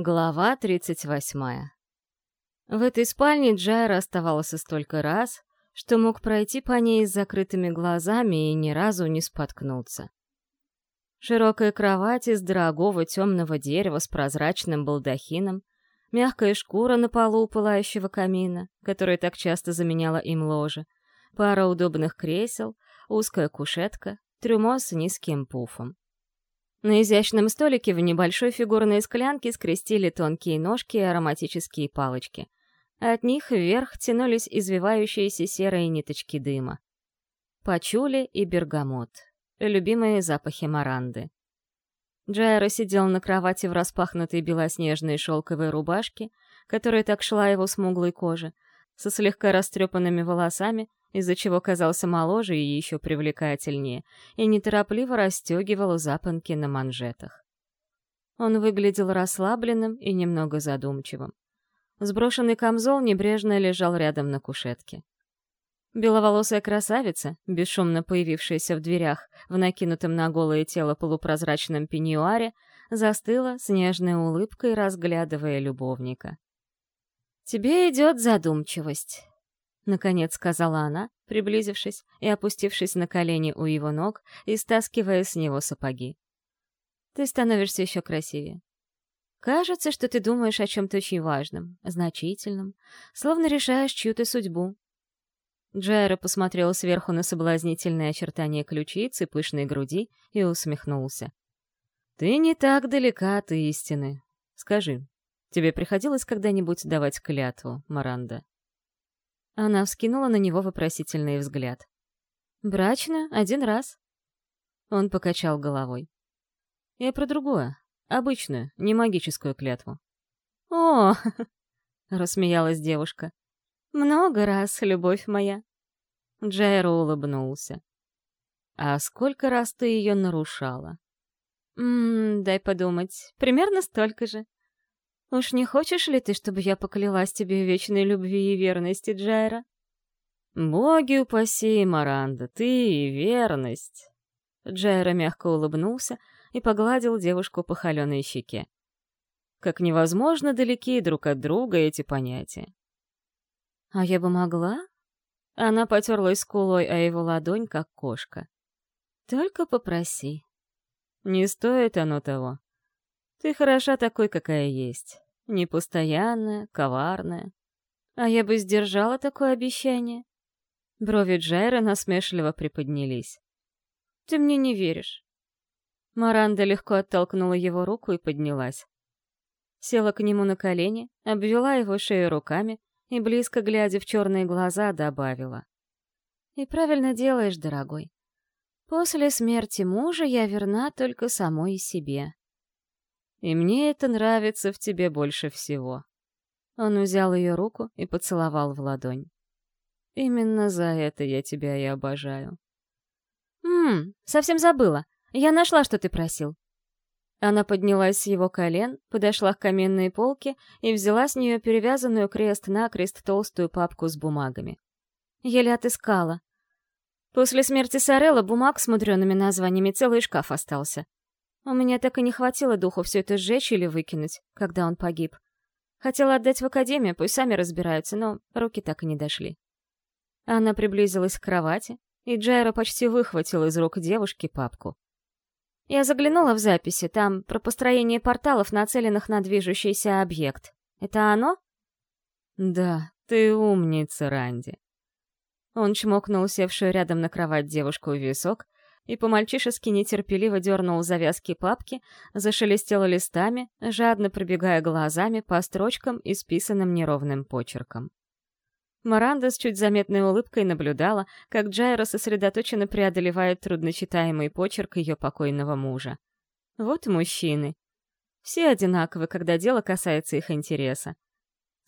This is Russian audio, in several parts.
Глава 38 В этой спальне Джайра оставался столько раз, что мог пройти по ней с закрытыми глазами и ни разу не споткнуться. Широкая кровать из дорогого темного дерева с прозрачным балдахином, мягкая шкура на полу пылающего камина, которая так часто заменяла им ложе, пара удобных кресел, узкая кушетка, трюмо с низким пуфом. На изящном столике в небольшой фигурной склянке скрестили тонкие ножки и ароматические палочки. От них вверх тянулись извивающиеся серые ниточки дыма. Пачули и бергамот. Любимые запахи маранды. Джайро сидел на кровати в распахнутой белоснежной шелковой рубашке, которая так шла его смуглой коже, со слегка растрепанными волосами из-за чего казался моложе и еще привлекательнее, и неторопливо расстегивал запонки на манжетах. Он выглядел расслабленным и немного задумчивым. Сброшенный камзол небрежно лежал рядом на кушетке. Беловолосая красавица, бесшумно появившаяся в дверях, в накинутом на голое тело полупрозрачном пеньюаре, застыла с нежной улыбкой, разглядывая любовника. «Тебе идет задумчивость», Наконец сказала она, приблизившись и опустившись на колени у его ног и стаскивая с него сапоги. «Ты становишься еще красивее. Кажется, что ты думаешь о чем-то очень важном, значительном, словно решаешь чью-то судьбу». Джайра посмотрел сверху на соблазнительные очертания ключиц и пышной груди и усмехнулся. «Ты не так далека от истины. Скажи, тебе приходилось когда-нибудь давать клятву, Маранда?» Она вскинула на него вопросительный взгляд. «Брачную? Один раз?» Он покачал головой. «Я про другое. Обычную, не магическую клятву». «О!» — рассмеялась девушка. «Много раз, любовь моя». Джайро улыбнулся. «А сколько раз ты ее нарушала?» «Ммм, дай подумать. Примерно столько же. «Уж не хочешь ли ты, чтобы я поклялась тебе вечной любви и верности, Джайра?» «Боги упаси, Маранда, ты и верность!» Джайра мягко улыбнулся и погладил девушку по холеной щеке. Как невозможно далеки друг от друга эти понятия. «А я бы могла?» Она потерлась скулой о его ладонь, как кошка. «Только попроси». «Не стоит оно того. Ты хороша такой, какая есть. Непостоянная, коварная. А я бы сдержала такое обещание. Брови Джайра насмешливо приподнялись. Ты мне не веришь. Маранда легко оттолкнула его руку и поднялась. Села к нему на колени, обвела его шею руками и, близко глядя в черные глаза, добавила. «И правильно делаешь, дорогой. После смерти мужа я верна только самой себе. И мне это нравится в тебе больше всего». Он взял ее руку и поцеловал в ладонь. «Именно за это я тебя и обожаю». «Ммм, совсем забыла. Я нашла, что ты просил». Она поднялась с его колен, подошла к каменной полке и взяла с нее перевязанную крест-накрест толстую папку с бумагами. Еле отыскала. После смерти Сарелла бумаг с мудреными названиями целый шкаф остался. У меня так и не хватило духу все это сжечь или выкинуть, когда он погиб. Хотела отдать в академию, пусть сами разбираются, но руки так и не дошли. Она приблизилась к кровати, и Джайра почти выхватил из рук девушки папку. Я заглянула в записи, там про построение порталов, нацеленных на движущийся объект. Это оно? Да, ты умница, Ранди. Он чмокнул севшую рядом на кровать девушку в висок, и по-мальчишески нетерпеливо дернул завязки папки, зашелестел листами, жадно пробегая глазами по строчкам, исписанным неровным почерком. Маранда с чуть заметной улыбкой наблюдала, как Джайра сосредоточенно преодолевает трудночитаемый почерк ее покойного мужа. Вот мужчины. Все одинаковы, когда дело касается их интереса.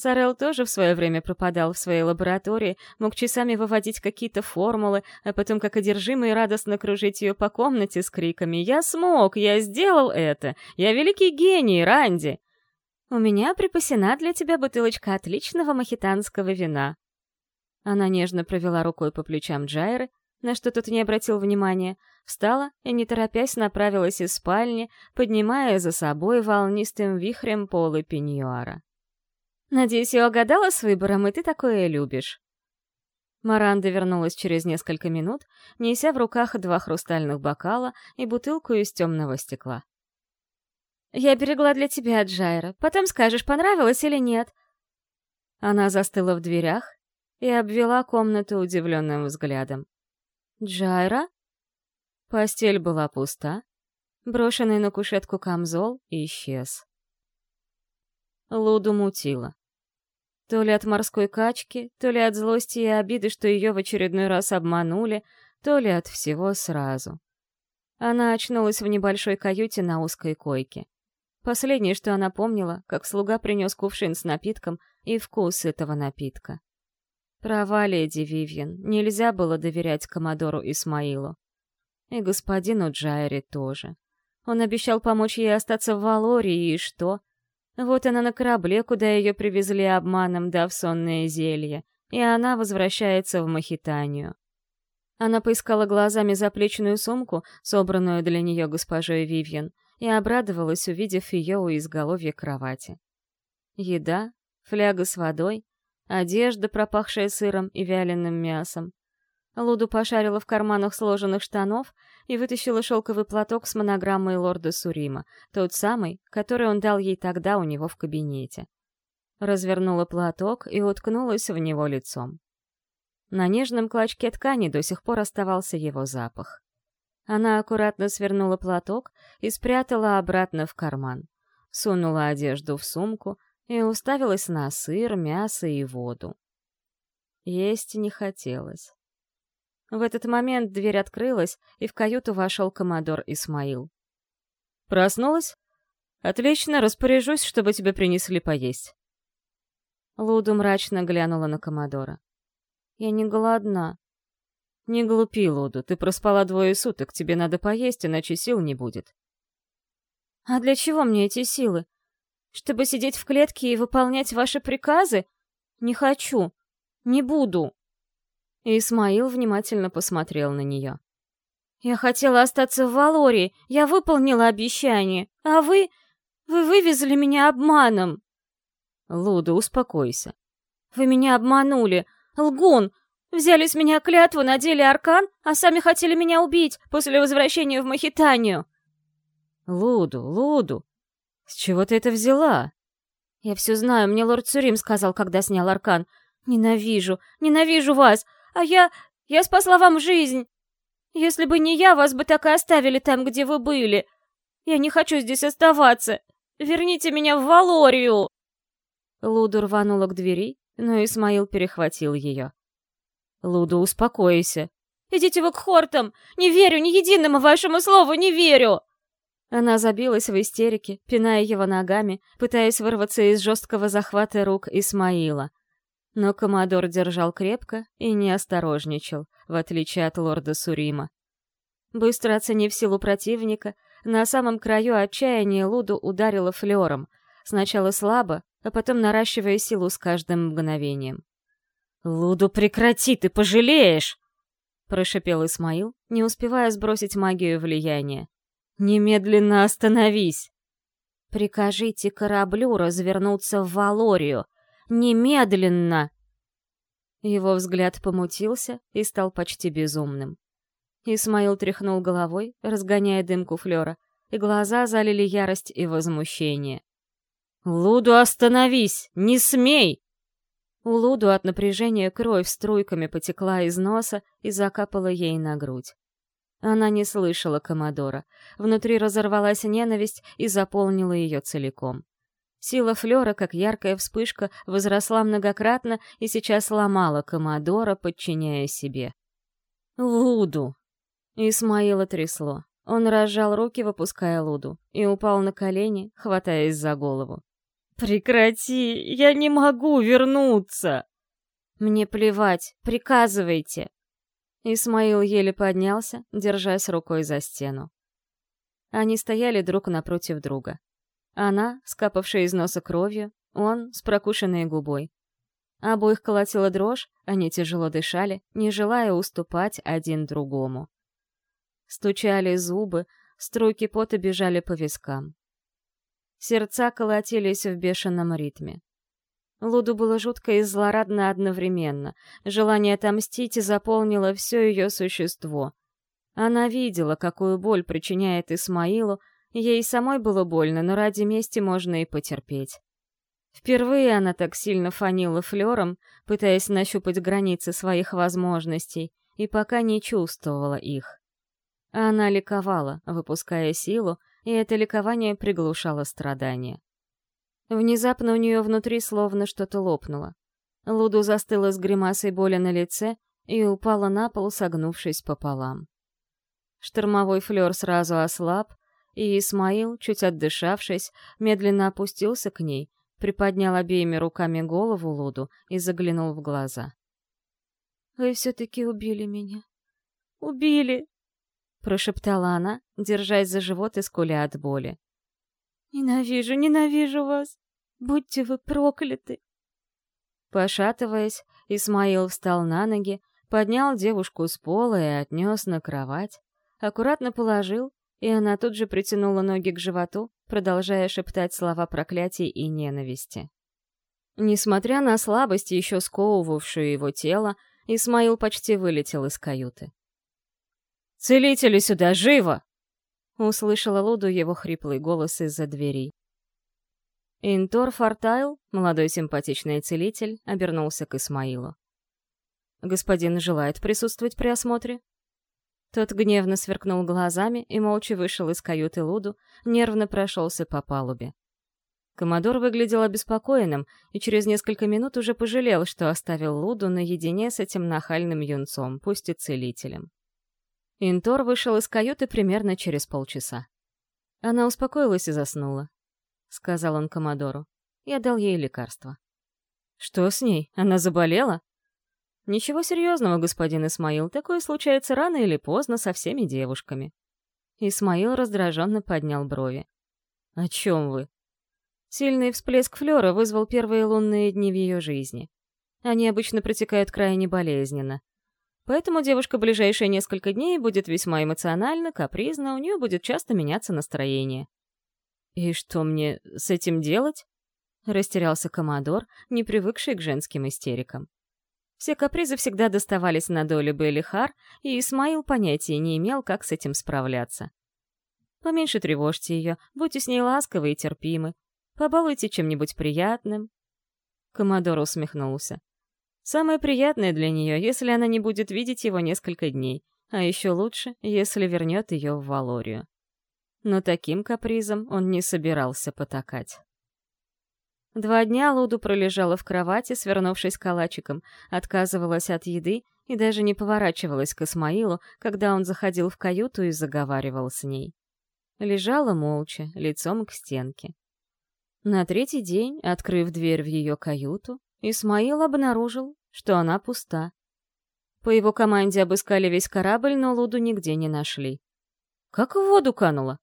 Сарел тоже в свое время пропадал в своей лаборатории, мог часами выводить какие-то формулы, а потом как одержимый радостно кружить ее по комнате с криками «Я смог! Я сделал это! Я великий гений, Ранди!» «У меня припасена для тебя бутылочка отличного махитанского вина». Она нежно провела рукой по плечам Джайры, на что тот не обратил внимания, встала и, не торопясь, направилась из спальни, поднимая за собой волнистым вихрем полы пеньюара. «Надеюсь, я угадала с выбором, и ты такое любишь». Маранда вернулась через несколько минут, неся в руках два хрустальных бокала и бутылку из темного стекла. «Я берегла для тебя, Джайра. Потом скажешь, понравилось или нет». Она застыла в дверях и обвела комнату удивленным взглядом. «Джайра?» Постель была пуста. Брошенный на кушетку камзол исчез. Луду мутила. То ли от морской качки, то ли от злости и обиды, что ее в очередной раз обманули, то ли от всего сразу. Она очнулась в небольшой каюте на узкой койке. Последнее, что она помнила, как слуга принес кувшин с напитком и вкус этого напитка. Права, леди Вивьен, нельзя было доверять Комодору Исмаилу. И господину Джайре тоже. Он обещал помочь ей остаться в Валории, и что? Вот она на корабле, куда ее привезли обманом, дав сонное зелье, и она возвращается в Махитанию. Она поискала глазами заплечную сумку, собранную для нее госпожой Вивьен, и обрадовалась, увидев ее у изголовья кровати. Еда, фляга с водой, одежда, пропахшая сыром и вяленым мясом. Луду пошарила в карманах сложенных штанов и вытащила шелковый платок с монограммой лорда Сурима, тот самый, который он дал ей тогда у него в кабинете. Развернула платок и уткнулась в него лицом. На нежном клочке ткани до сих пор оставался его запах. Она аккуратно свернула платок и спрятала обратно в карман. Сунула одежду в сумку и уставилась на сыр, мясо и воду. Есть не хотелось. В этот момент дверь открылась, и в каюту вошел коммодор Исмаил. «Проснулась? Отлично, распоряжусь, чтобы тебе принесли поесть». Луду мрачно глянула на коммодора. «Я не голодна». «Не глупи, Луду, ты проспала двое суток, тебе надо поесть, иначе сил не будет». «А для чего мне эти силы? Чтобы сидеть в клетке и выполнять ваши приказы? Не хочу. Не буду». Исмаил внимательно посмотрел на нее. «Я хотела остаться в Валории, я выполнила обещание, а вы... вы вывезли меня обманом!» «Луда, успокойся». «Вы меня обманули! Лгун! Взяли с меня клятву, надели аркан, а сами хотели меня убить после возвращения в Махитанию!» «Луду, Луду, с чего ты это взяла?» «Я все знаю, мне лорд Цурим сказал, когда снял аркан. Ненавижу, ненавижу вас! А я... я спасла вам жизнь. Если бы не я, вас бы так и оставили там, где вы были. Я не хочу здесь оставаться. Верните меня в Валорию!» Луду рванула к двери, но Исмаил перехватил ее. «Луду, успокойся!» «Идите вы к хортам! Не верю, ни единому вашему слову не верю!» Она забилась в истерике, пиная его ногами, пытаясь вырваться из жесткого захвата рук Исмаила. Но Комодор держал крепко и не осторожничал, в отличие от лорда Сурима. Быстро оценив силу противника, на самом краю отчаяния Луду ударила флером, сначала слабо, а потом наращивая силу с каждым мгновением. «Луду, прекрати, ты пожалеешь!» — прошипел Исмаил, не успевая сбросить магию влияния. «Немедленно остановись!» «Прикажите кораблю развернуться в Валорию!» Немедленно!» Его взгляд помутился и стал почти безумным. Исмаил тряхнул головой, разгоняя дымку флера, и глаза залили ярость и возмущение. «Луду, остановись! Не смей!» У Луду от напряжения кровь струйками потекла из носа и закапала ей на грудь. Она не слышала Комодора. Внутри разорвалась ненависть и заполнила ее целиком. Сила Флёра, как яркая вспышка, возросла многократно и сейчас ломала Комодора, подчиняя себе. «Луду!» Исмаила трясло. Он разжал руки, выпуская Луду, и упал на колени, хватаясь за голову. «Прекрати! Я не могу вернуться!» «Мне плевать! Приказывайте!» Исмаил еле поднялся, держась рукой за стену. Они стояли друг напротив друга. Она, скапавшая из носа кровью, он с прокушенной губой. Обоих колотила дрожь, они тяжело дышали, не желая уступать один другому. Стучали зубы, струйки пота бежали по вискам. Сердца колотились в бешеном ритме. Луду было жутко и злорадно одновременно. Желание отомстить заполнило все ее существо. Она видела, какую боль причиняет Исмаилу, ей самой было больно, но ради мести можно и потерпеть. Впервые она так сильно фанила флером, пытаясь нащупать границы своих возможностей, и пока не чувствовала их. Она ликовала, выпуская силу, и это ликование приглушало страдания. Внезапно у нее внутри словно что-то лопнуло. Луду застыла с гримасой боли на лице и упала на пол, согнувшись пополам. Штормовой флер сразу ослаб, и Исмаил, чуть отдышавшись, медленно опустился к ней, приподнял обеими руками голову Луду и заглянул в глаза. «Вы все-таки убили меня. Убили!» — прошептала она, держась за живот и скуля от боли. Ненавижу, ненавижу вас! Будьте вы прокляты!» Пошатываясь, Исмаил встал на ноги, поднял девушку с пола и отнес на кровать, аккуратно положил, и она тут же притянула ноги к животу, продолжая шептать слова проклятий и ненависти. Несмотря на слабость, еще сковывавшую его тело, Исмаил почти вылетел из каюты. «Целители сюда, живо!» Услышала Луду его хриплый голос из-за дверей. Интор Фортайл, молодой симпатичный целитель, обернулся к Исмаилу. «Господин желает присутствовать при осмотре?» Тот гневно сверкнул глазами и молча вышел из каюты Луду, нервно прошелся по палубе. Комодор выглядел обеспокоенным и через несколько минут уже пожалел, что оставил Луду наедине с этим нахальным юнцом, пусть и целителем. Интор вышел из каюты примерно через полчаса. Она успокоилась и заснула, — сказал он Комодору. Я дал ей лекарство. «Что с ней? Она заболела?» «Ничего серьезного, господин Исмаил. Такое случается рано или поздно со всеми девушками». Исмаил раздраженно поднял брови. «О чем вы?» Сильный всплеск флера вызвал первые лунные дни в ее жизни. Они обычно протекают крайне болезненно. Поэтому девушка ближайшие несколько дней будет весьма эмоциональна, капризна, у нее будет часто меняться настроение. «И что мне с этим делать?» — растерялся Комодор, не привыкший к женским истерикам. Все капризы всегда доставались на долю Белли Хар, и Исмаил понятия не имел, как с этим справляться. Поменьше тревожьте ее, будьте с ней ласковы и терпимы, побалуйте чем-нибудь приятным. Комодор усмехнулся. Самое приятное для нее, если она не будет видеть его несколько дней, а еще лучше, если вернет ее в Валорию. Но таким капризом он не собирался потакать. Два дня Луду пролежала в кровати, свернувшись калачиком, отказывалась от еды и даже не поворачивалась к Исмаилу, когда он заходил в каюту и заговаривал с ней. Лежала молча, лицом к стенке. На третий день, открыв дверь в ее каюту, Исмаил обнаружил, что она пуста. По его команде обыскали весь корабль, но Луду нигде не нашли. «Как в воду канула!»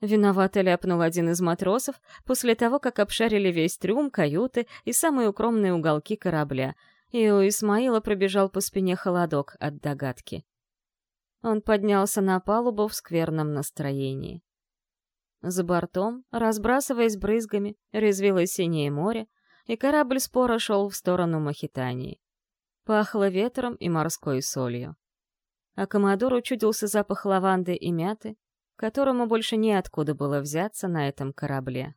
Виновато ляпнул один из матросов после того, как обшарили весь трюм, каюты и самые укромные уголки корабля, и у Исмаила пробежал по спине холодок от догадки. Он поднялся на палубу в скверном настроении. За бортом, разбрасываясь брызгами, резвилось синее море, и корабль споро шел в сторону Махитании. Пахло ветром и морской солью. А Комодору чудился запах лаванды и мяты, которому больше неоткуда было взяться на этом корабле.